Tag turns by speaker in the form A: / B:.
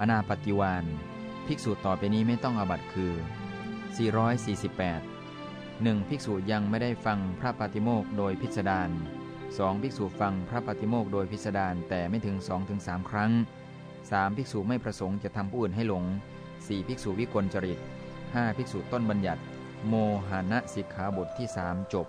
A: อนาปฏิวานภิกษุต่อไปนี้ไม่ต้องอาบัตคือ 448 1. ภิกษุยังไม่ได้ฟังพระปฏิโมกโดยพิสดาร 2. ภิกษุฟังพระปฏิโมกโดยพิสดารแต่ไม่ถึง2-3ครั้ง 3. ภิกษุไม่ประสงค์จะทำผู้อื่นให้หลง 4. ภิกษุวิกลจริต 5. ภิกษุต้นบัญญัติ โมหานะสิกขาบทที่ 3 จบ